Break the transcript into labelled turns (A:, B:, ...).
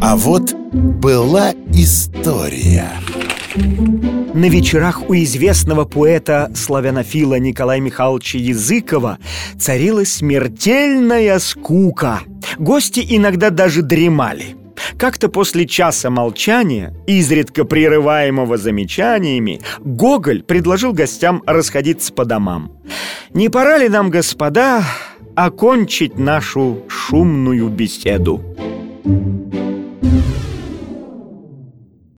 A: А вот была история
B: На вечерах у известного поэта славянофила Николая Михайловича Языкова царила смертельная скука Гости иногда даже дремали как-то после часа молчания, изредка прерываемого замечаниями, Гоголь предложил гостям расходиться по домам. «Не пора ли нам, господа, окончить нашу шумную беседу?»